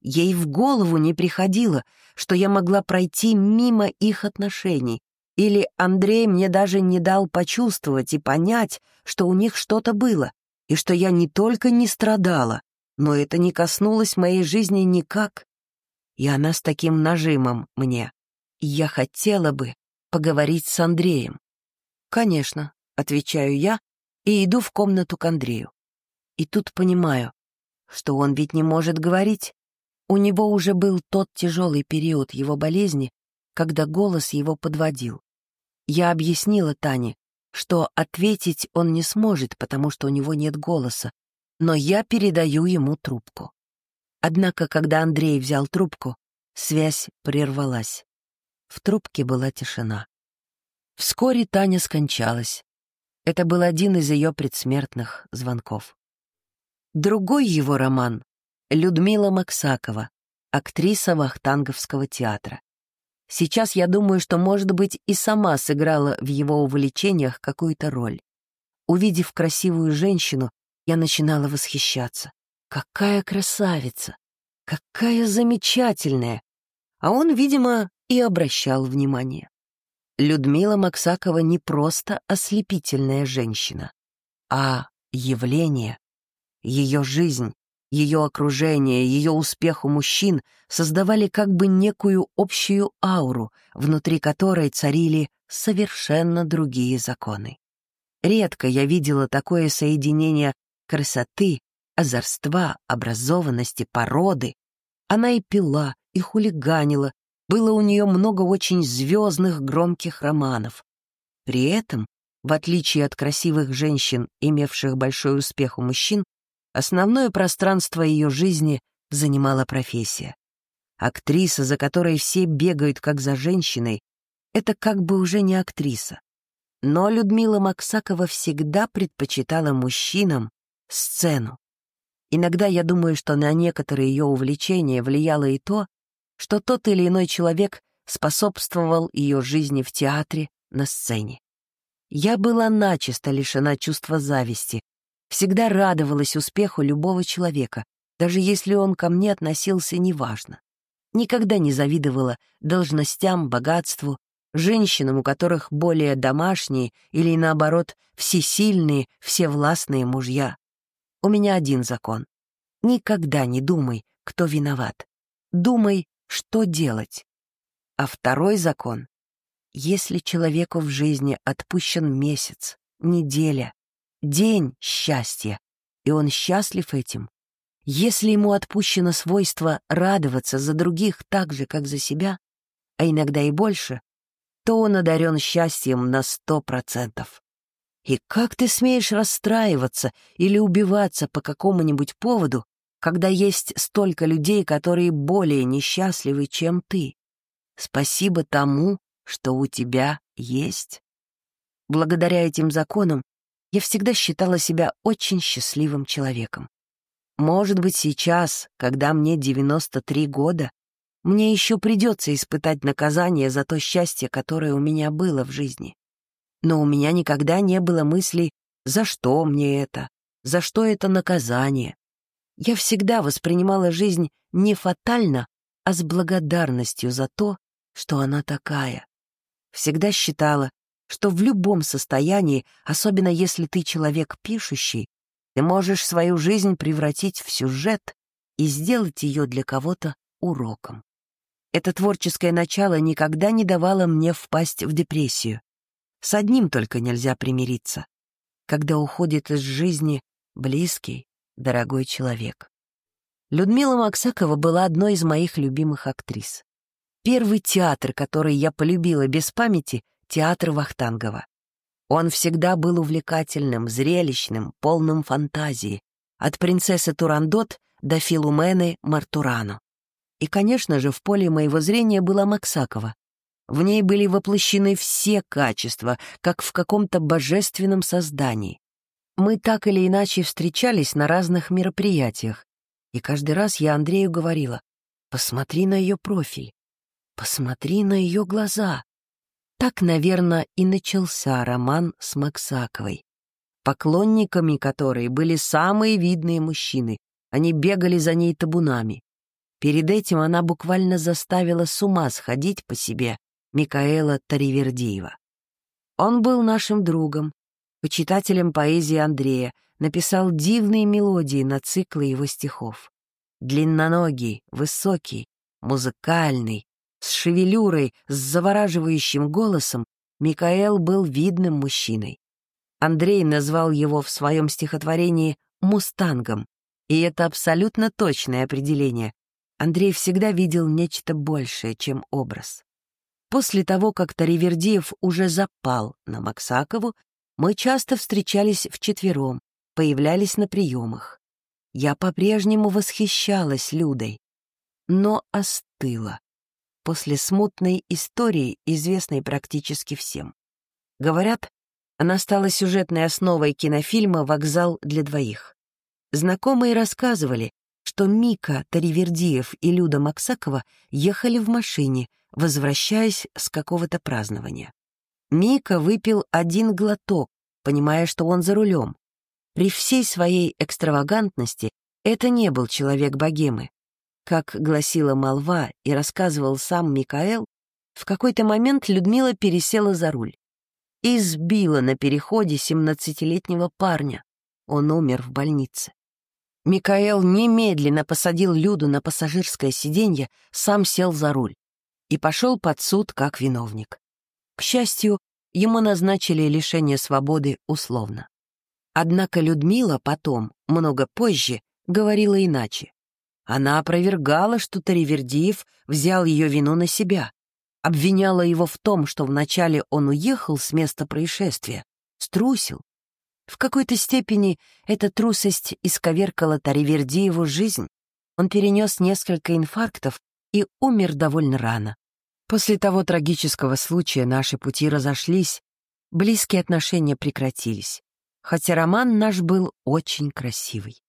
Ей в голову не приходило, что я могла пройти мимо их отношений, или Андрей мне даже не дал почувствовать и понять, что у них что-то было, и что я не только не страдала, но это не коснулось моей жизни никак, и она с таким нажимом мне. Я хотела бы поговорить с Андреем. «Конечно», — отвечаю я и иду в комнату к Андрею. И тут понимаю, что он ведь не может говорить. У него уже был тот тяжелый период его болезни, когда голос его подводил. Я объяснила Тане, что ответить он не сможет, потому что у него нет голоса, но я передаю ему трубку. Однако, когда Андрей взял трубку, связь прервалась. В трубке была тишина. Вскоре Таня скончалась. Это был один из ее предсмертных звонков. Другой его роман — Людмила Максакова, актриса Вахтанговского театра. Сейчас я думаю, что, может быть, и сама сыграла в его увлечениях какую-то роль. Увидев красивую женщину, я начинала восхищаться. Какая красавица! Какая замечательная! А он, видимо, и обращал внимание. Людмила Максакова не просто ослепительная женщина, а явление. Ее жизнь, ее окружение, ее успех у мужчин создавали как бы некую общую ауру, внутри которой царили совершенно другие законы. Редко я видела такое соединение красоты, озорства, образованности, породы. Она и пила, и хулиганила, было у нее много очень звездных громких романов. При этом, в отличие от красивых женщин, имевших большой успех у мужчин, основное пространство ее жизни занимала профессия. Актриса, за которой все бегают как за женщиной, это как бы уже не актриса. Но Людмила Максакова всегда предпочитала мужчинам сцену. Иногда я думаю, что на некоторые ее увлечения влияло и то, что тот или иной человек способствовал ее жизни в театре, на сцене. Я была начисто лишена чувства зависти, всегда радовалась успеху любого человека, даже если он ко мне относился неважно. Никогда не завидовала должностям, богатству, женщинам, у которых более домашние или, наоборот, всесильные, всевластные мужья. У меня один закон. Никогда не думай, кто виноват. Думай, что делать. А второй закон — если человеку в жизни отпущен месяц, неделя, день счастья, и он счастлив этим, если ему отпущено свойство радоваться за других так же, как за себя, а иногда и больше, то он одарен счастьем на сто процентов. И как ты смеешь расстраиваться или убиваться по какому-нибудь поводу, когда есть столько людей, которые более несчастливы, чем ты? Спасибо тому, что у тебя есть. Благодаря этим законам я всегда считала себя очень счастливым человеком. Может быть, сейчас, когда мне 93 года, мне еще придется испытать наказание за то счастье, которое у меня было в жизни. Но у меня никогда не было мысли, за что мне это, за что это наказание. Я всегда воспринимала жизнь не фатально, а с благодарностью за то, что она такая. Всегда считала, что в любом состоянии, особенно если ты человек пишущий, ты можешь свою жизнь превратить в сюжет и сделать ее для кого-то уроком. Это творческое начало никогда не давало мне впасть в депрессию. С одним только нельзя примириться. Когда уходит из жизни близкий, дорогой человек. Людмила Максакова была одной из моих любимых актрис. Первый театр, который я полюбила без памяти — театр Вахтангова. Он всегда был увлекательным, зрелищным, полным фантазии, от принцессы Турандот до Филумены Мартурану. И, конечно же, в поле моего зрения была Максакова. В ней были воплощены все качества, как в каком-то божественном создании. Мы так или иначе встречались на разных мероприятиях, и каждый раз я Андрею говорила, «Посмотри на ее профиль, посмотри на ее глаза». Так, наверное, и начался роман с Максаковой, поклонниками которой были самые видные мужчины. Они бегали за ней табунами. Перед этим она буквально заставила с ума сходить по себе Микаэла Таривердиева. Он был нашим другом, почитателем поэзии Андрея, написал дивные мелодии на циклы его стихов. Длинноногий, высокий, музыкальный, с шевелюрой, с завораживающим голосом, Микаэл был видным мужчиной. Андрей назвал его в своем стихотворении «мустангом», и это абсолютно точное определение, Андрей всегда видел нечто большее, чем образ. После того, как Таривердиев уже запал на Максакову, мы часто встречались вчетвером, появлялись на приемах. Я по-прежнему восхищалась Людой, но остыла после смутной истории, известной практически всем. Говорят, она стала сюжетной основой кинофильма «Вокзал для двоих». Знакомые рассказывали, что Мика Таривердиев и Люда Максакова ехали в машине, возвращаясь с какого-то празднования. Мика выпил один глоток, понимая, что он за рулем. При всей своей экстравагантности это не был человек богемы. Как гласила молва и рассказывал сам Микаэл, в какой-то момент Людмила пересела за руль и сбила на переходе 17-летнего парня. Он умер в больнице. Микаэл немедленно посадил Люду на пассажирское сиденье, сам сел за руль и пошел под суд как виновник. К счастью, ему назначили лишение свободы условно. Однако Людмила потом, много позже, говорила иначе. Она опровергала, что Таривердиев взял ее вину на себя, обвиняла его в том, что вначале он уехал с места происшествия, струсил, в какой-то степени эта трусость исковеркала Таривердиеву жизнь. Он перенес несколько инфарктов и умер довольно рано. После того трагического случая наши пути разошлись, близкие отношения прекратились, хотя роман наш был очень красивый.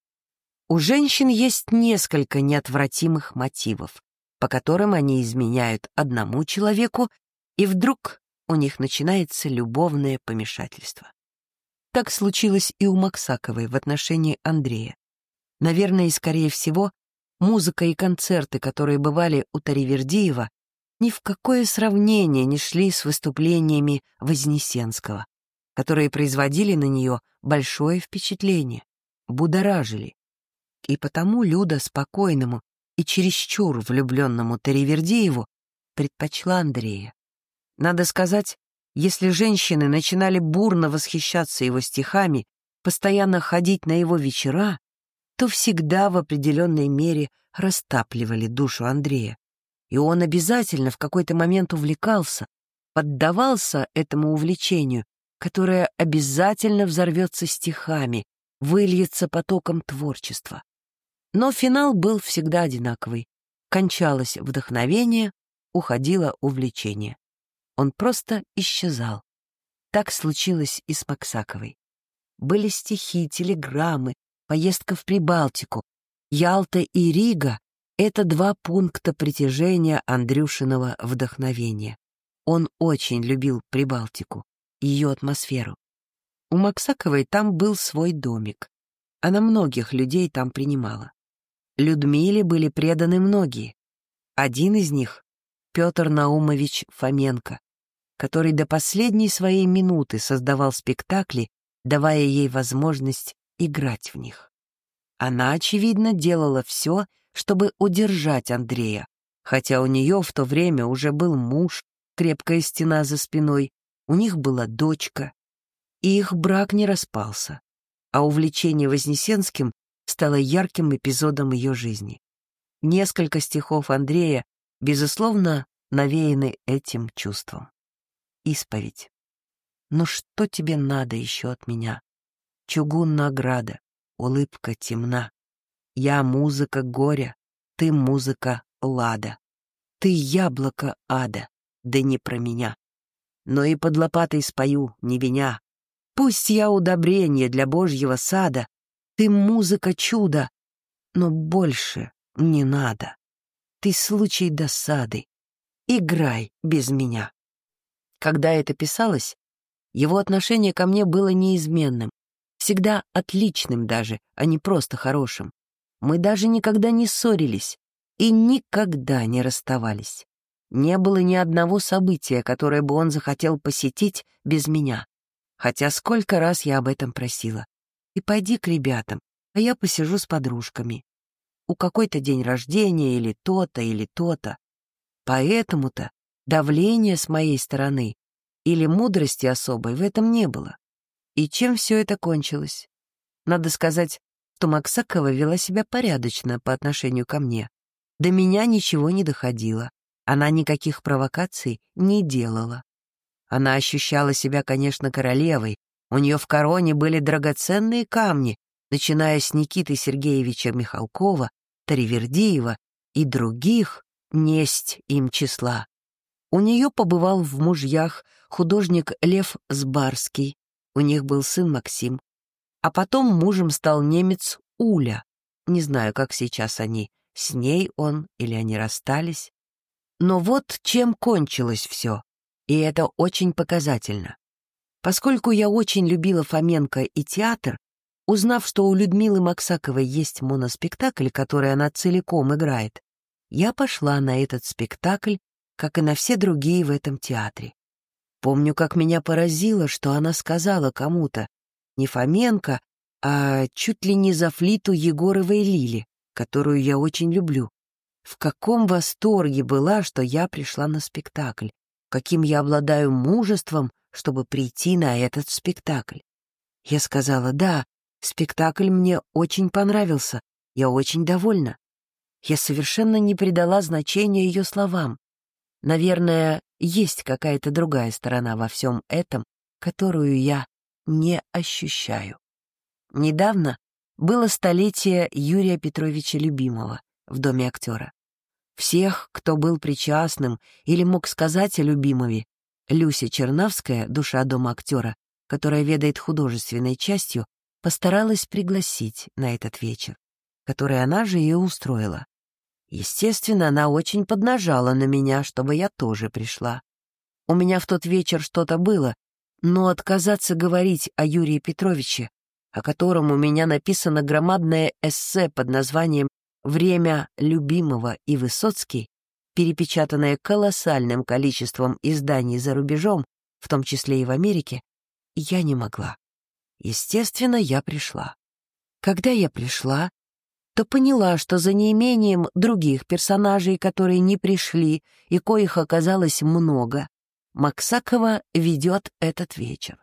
У женщин есть несколько неотвратимых мотивов, по которым они изменяют одному человеку, и вдруг у них начинается любовное помешательство. Так случилось и у Максаковой в отношении Андрея. Наверное, и скорее всего, музыка и концерты, которые бывали у Таривердиева, ни в какое сравнение не шли с выступлениями Вознесенского, которые производили на нее большое впечатление, будоражили. И потому Люда спокойному и чересчур влюбленному Таривердиеву предпочла Андрея. Надо сказать, если женщины начинали бурно восхищаться его стихами, постоянно ходить на его вечера, то всегда в определенной мере растапливали душу Андрея. И он обязательно в какой-то момент увлекался, поддавался этому увлечению которое обязательно взорвется стихами, выльется потоком творчества. Но финал был всегда одинаковый. Кончалось вдохновение, уходило увлечение. Он просто исчезал. Так случилось и с Максаковой. Были стихи, телеграммы, поездка в Прибалтику. Ялта и Рига — это два пункта притяжения Андрюшиного вдохновения. Он очень любил Прибалтику, ее атмосферу. У Максаковой там был свой домик. Она многих людей там принимала. Людмиле были преданы многие. Один из них — Петр Наумович Фоменко, который до последней своей минуты создавал спектакли, давая ей возможность играть в них. Она, очевидно, делала все, чтобы удержать Андрея, хотя у нее в то время уже был муж, крепкая стена за спиной, у них была дочка, и их брак не распался, а увлечение Вознесенским стало ярким эпизодом ее жизни. Несколько стихов Андрея, безусловно, навеяны этим чувством. Исповедь. «Ну что тебе надо еще от меня? Чугунная ограда, улыбка темна. Я музыка горя, ты музыка лада. Ты яблоко ада, да не про меня. Но и под лопатой спою, не виня. Пусть я удобрение для Божьего сада, ты музыка чуда, но больше не надо. Ты случай досады. Играй без меня. Когда это писалось, его отношение ко мне было неизменным, всегда отличным даже, а не просто хорошим. Мы даже никогда не ссорились и никогда не расставались. Не было ни одного события, которое бы он захотел посетить без меня. Хотя сколько раз я об этом просила. И пойди к ребятам, а я посижу с подружками. У какой-то день рождения или то-то, или то-то. Поэтому-то давления с моей стороны или мудрости особой в этом не было. И чем все это кончилось? Надо сказать, что Максакова вела себя порядочно по отношению ко мне. До меня ничего не доходило. Она никаких провокаций не делала. Она ощущала себя, конечно, королевой, у нее в короне были драгоценные камни, начиная с Никиты Сергеевича Михалкова, Таривердиева и других, несть им числа. У нее побывал в мужьях художник Лев Сбарский, у них был сын Максим. А потом мужем стал немец Уля. Не знаю, как сейчас они, с ней он или они расстались. Но вот чем кончилось все, и это очень показательно. Поскольку я очень любила Фоменко и театр, узнав, что у Людмилы Максаковой есть моноспектакль, который она целиком играет, я пошла на этот спектакль, как и на все другие в этом театре. Помню, как меня поразило, что она сказала кому-то, не Фоменко, а чуть ли не за флиту Егоровой Лили, которую я очень люблю. В каком восторге была, что я пришла на спектакль, каким я обладаю мужеством, чтобы прийти на этот спектакль. Я сказала, да, спектакль мне очень понравился, я очень довольна. Я совершенно не придала значения ее словам. Наверное, есть какая-то другая сторона во всем этом, которую я не ощущаю. Недавно было столетие Юрия Петровича Любимого в Доме актера. Всех, кто был причастным или мог сказать о Любимове, Люся Чернавская, душа дома актера, которая ведает художественной частью, постаралась пригласить на этот вечер, который она же и устроила. Естественно, она очень поднажала на меня, чтобы я тоже пришла. У меня в тот вечер что-то было, но отказаться говорить о Юрии Петровиче, о котором у меня написано громадное эссе под названием «Время любимого и Высоцкий», перепечатанное колоссальным количеством изданий за рубежом, в том числе и в Америке, я не могла. Естественно, я пришла. Когда я пришла, то поняла, что за неимением других персонажей, которые не пришли и коих оказалось много, Максакова ведет этот вечер.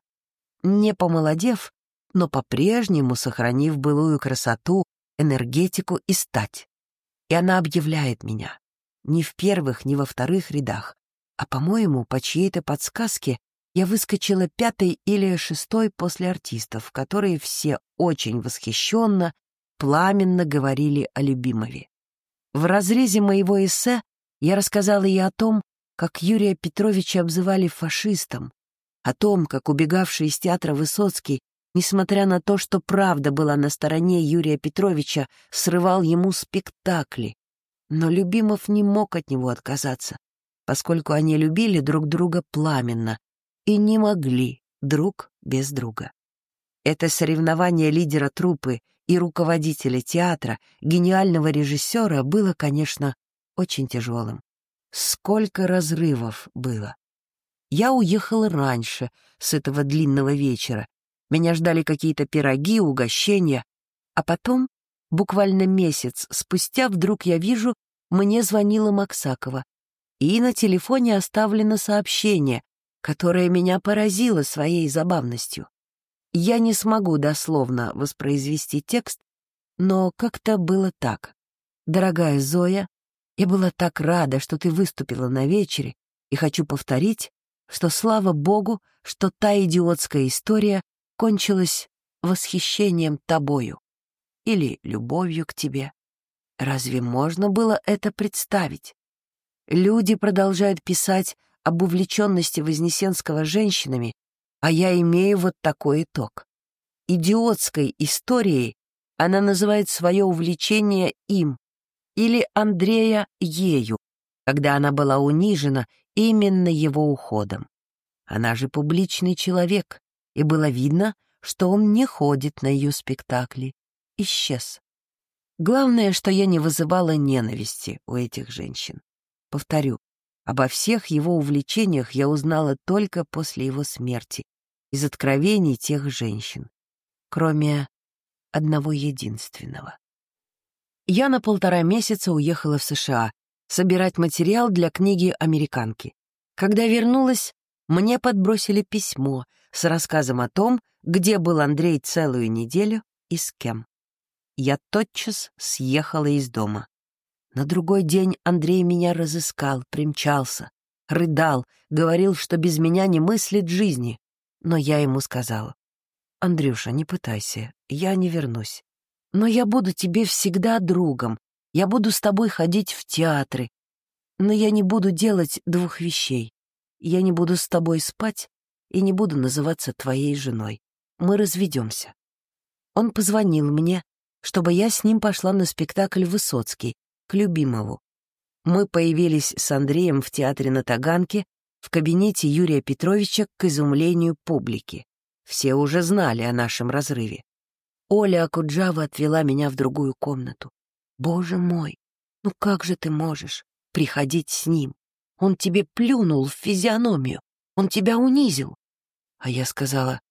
Не помолодев, но по-прежнему сохранив былую красоту, энергетику и стать. И она объявляет меня ни в первых, ни во вторых рядах, а, по-моему, по чьей-то подсказке я выскочила пятой или шестой после артистов, которые все очень восхищенно, пламенно говорили о Любимове. В разрезе моего эссе я рассказала ей о том, как Юрия Петровича обзывали фашистом, о том, как убегавший из театра Высоцкий, несмотря на то, что правда была на стороне Юрия Петровича, срывал ему спектакли. Но Любимов не мог от него отказаться, поскольку они любили друг друга пламенно и не могли друг без друга. Это соревнование лидера труппы и руководителя театра, гениального режиссера, было, конечно, очень тяжелым. Сколько разрывов было. Я уехала раньше с этого длинного вечера. Меня ждали какие-то пироги, угощения. А потом, буквально месяц спустя, вдруг я вижу, мне звонила Максакова. И на телефоне оставлено сообщение, которое меня поразило своей забавностью. Я не смогу дословно воспроизвести текст, но как-то было так. «Дорогая Зоя, я была так рада, что ты выступила на вечере, и хочу повторить, что слава богу, что та идиотская история кончилась восхищением тобою или любовью к тебе. Разве можно было это представить? Люди продолжают писать об увлеченности Вознесенского женщинами, а я имею вот такой итог. Идиотской историей она называет свое увлечение им или Андрея ею, когда она была унижена именно его уходом. Она же публичный человек, и было видно, что он не ходит на ее спектакли. Исчез. Главное, что я не вызывала ненависти у этих женщин. Повторю, обо всех его увлечениях я узнала только после его смерти, из откровений тех женщин, кроме одного единственного. Я на полтора месяца уехала в США собирать материал для книги «Американки». Когда вернулась, мне подбросили письмо с рассказом о том, где был Андрей целую неделю и с кем. Я тотчас съехала из дома. На другой день Андрей меня разыскал, примчался, рыдал, говорил, что без меня не мыслит жизни. Но я ему сказала, «Андрюша, не пытайся, я не вернусь. Но я буду тебе всегда другом, я буду с тобой ходить в театры. Но я не буду делать двух вещей. Я не буду с тобой спать и не буду называться твоей женой. Мы разведемся». Он позвонил мне, чтобы я с ним пошла на спектакль «Высоцкий» к Любимову. Мы появились с Андреем в театре на Таганке в кабинете Юрия Петровича к изумлению публики. Все уже знали о нашем разрыве. Оля Акуджава отвела меня в другую комнату. «Боже мой, ну как же ты можешь приходить с ним? Он тебе плюнул в физиономию, он тебя унизил». А я сказала,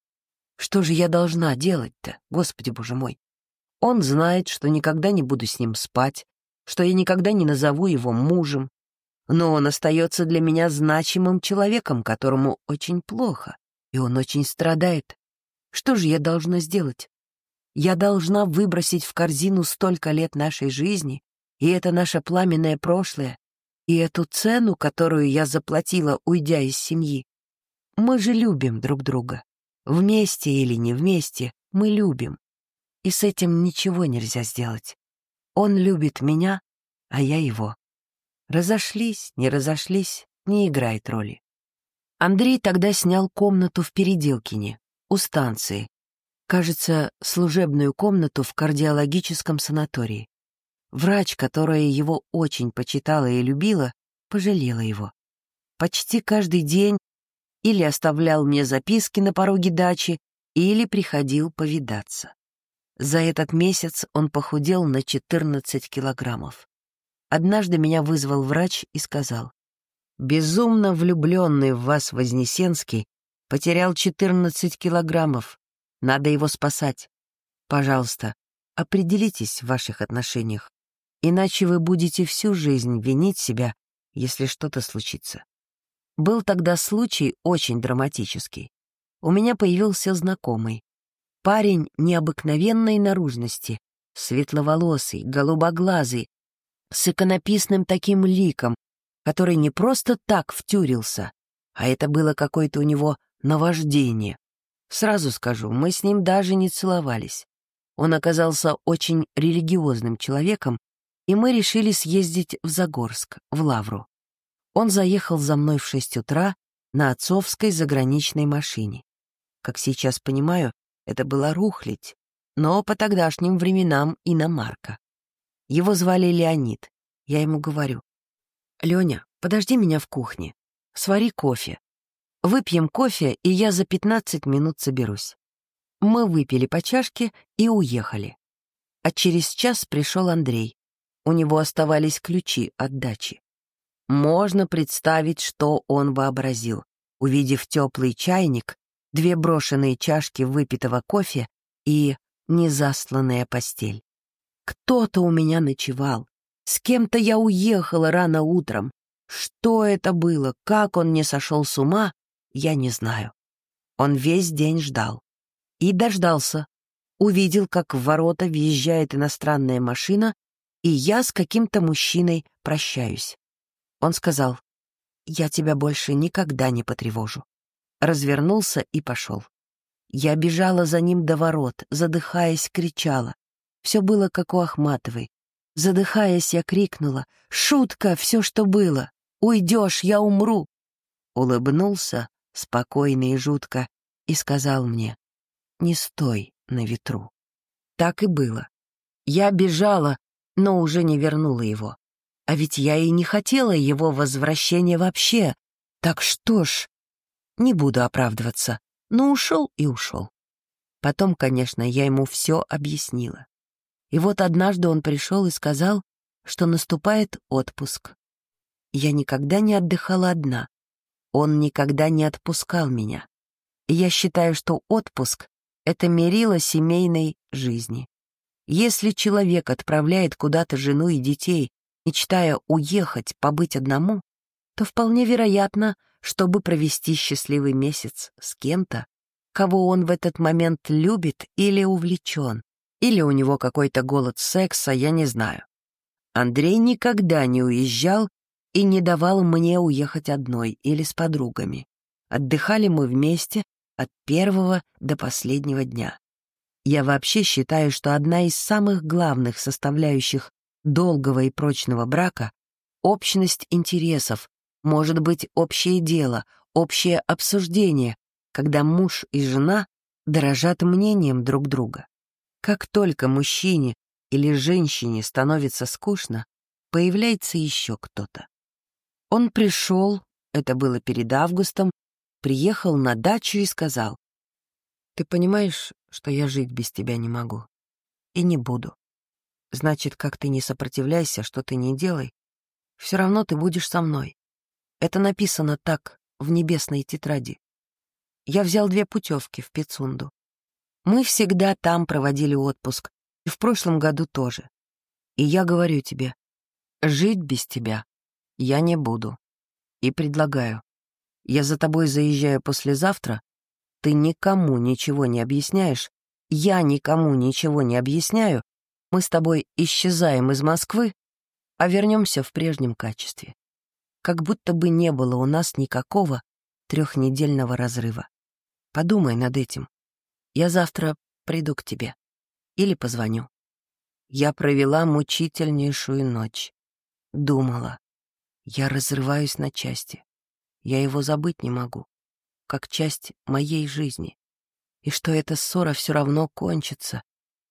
«Что же я должна делать-то, Господи Боже мой? Он знает, что никогда не буду с ним спать, что я никогда не назову его мужем, но он остается для меня значимым человеком, которому очень плохо, и он очень страдает. Что же я должна сделать? Я должна выбросить в корзину столько лет нашей жизни, и это наше пламенное прошлое, и эту цену, которую я заплатила, уйдя из семьи. Мы же любим друг друга. Вместе или не вместе, мы любим. И с этим ничего нельзя сделать. Он любит меня, а я его. Разошлись, не разошлись, не играет роли. Андрей тогда снял комнату в Переделкине, у станции. Кажется, служебную комнату в кардиологическом санатории. Врач, которая его очень почитала и любила, пожалела его. Почти каждый день или оставлял мне записки на пороге дачи, или приходил повидаться. За этот месяц он похудел на 14 килограммов. Однажды меня вызвал врач и сказал, «Безумно влюбленный в вас Вознесенский потерял 14 килограммов. Надо его спасать. Пожалуйста, определитесь в ваших отношениях, иначе вы будете всю жизнь винить себя, если что-то случится». Был тогда случай очень драматический. У меня появился знакомый. Парень необыкновенной наружности, светловолосый, голубоглазый, с иконописным таким ликом, который не просто так втюрился, а это было какое-то у него наваждение. Сразу скажу, мы с ним даже не целовались. Он оказался очень религиозным человеком, и мы решили съездить в Загорск, в Лавру. Он заехал за мной в шесть утра на отцовской заграничной машине. Как сейчас понимаю, это была рухлядь, но по тогдашним временам иномарка. Его звали Леонид. Я ему говорю, «Леня, подожди меня в кухне, свари кофе. Выпьем кофе, и я за пятнадцать минут соберусь». Мы выпили по чашке и уехали. А через час пришел Андрей. У него оставались ключи от дачи. Можно представить, что он вообразил, увидев теплый чайник, две брошенные чашки выпитого кофе и незасланная постель. Кто-то у меня ночевал, с кем-то я уехала рано утром. Что это было, как он не сошел с ума, я не знаю. Он весь день ждал. И дождался. Увидел, как в ворота въезжает иностранная машина, и я с каким-то мужчиной прощаюсь. Он сказал, «Я тебя больше никогда не потревожу». Развернулся и пошел. Я бежала за ним до ворот, задыхаясь, кричала. Все было как у Ахматовой. Задыхаясь, я крикнула, «Шутка, все, что было! Уйдешь, я умру!» Улыбнулся, спокойно и жутко, и сказал мне, «Не стой на ветру». Так и было. Я бежала, но уже не вернула его. А ведь я и не хотела его возвращения вообще. Так что ж, не буду оправдываться, но ушел и ушел. Потом, конечно, я ему все объяснила. И вот однажды он пришел и сказал, что наступает отпуск. Я никогда не отдыхала одна. Он никогда не отпускал меня. И я считаю, что отпуск — это мерило семейной жизни. Если человек отправляет куда-то жену и детей, мечтая уехать, побыть одному, то вполне вероятно, чтобы провести счастливый месяц с кем-то, кого он в этот момент любит или увлечен, или у него какой-то голод секса, я не знаю. Андрей никогда не уезжал и не давал мне уехать одной или с подругами. Отдыхали мы вместе от первого до последнего дня. Я вообще считаю, что одна из самых главных составляющих долгого и прочного брака — общность интересов, может быть, общее дело, общее обсуждение, когда муж и жена дорожат мнением друг друга. Как только мужчине или женщине становится скучно, появляется еще кто-то. Он пришел, это было перед августом, приехал на дачу и сказал, «Ты понимаешь, что я жить без тебя не могу. И не буду. Значит, как ты не сопротивляйся, что ты не делай, все равно ты будешь со мной. Это написано так, в небесной тетради. Я взял две путевки в Пицунду. Мы всегда там проводили отпуск, и в прошлом году тоже. И я говорю тебе, жить без тебя я не буду. И предлагаю, я за тобой заезжаю послезавтра, ты никому ничего не объясняешь, я никому ничего не объясняю, мы с тобой исчезаем из Москвы, а вернемся в прежнем качестве. Как будто бы не было у нас никакого трехнедельного разрыва. Подумай над этим. Я завтра приду к тебе. Или позвоню. Я провела мучительнейшую ночь. Думала. Я разрываюсь на части. Я его забыть не могу как часть моей жизни. И что эта ссора все равно кончится.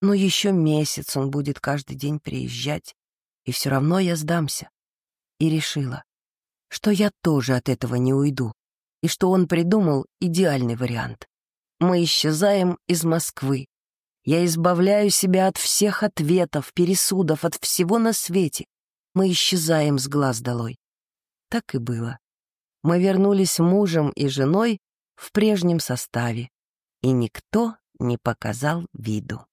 Но еще месяц он будет каждый день приезжать, и все равно я сдамся. И решила, что я тоже от этого не уйду, и что он придумал идеальный вариант. Мы исчезаем из Москвы. Я избавляю себя от всех ответов, пересудов, от всего на свете. Мы исчезаем с глаз долой. Так и было. Мы вернулись мужем и женой в прежнем составе, и никто не показал виду.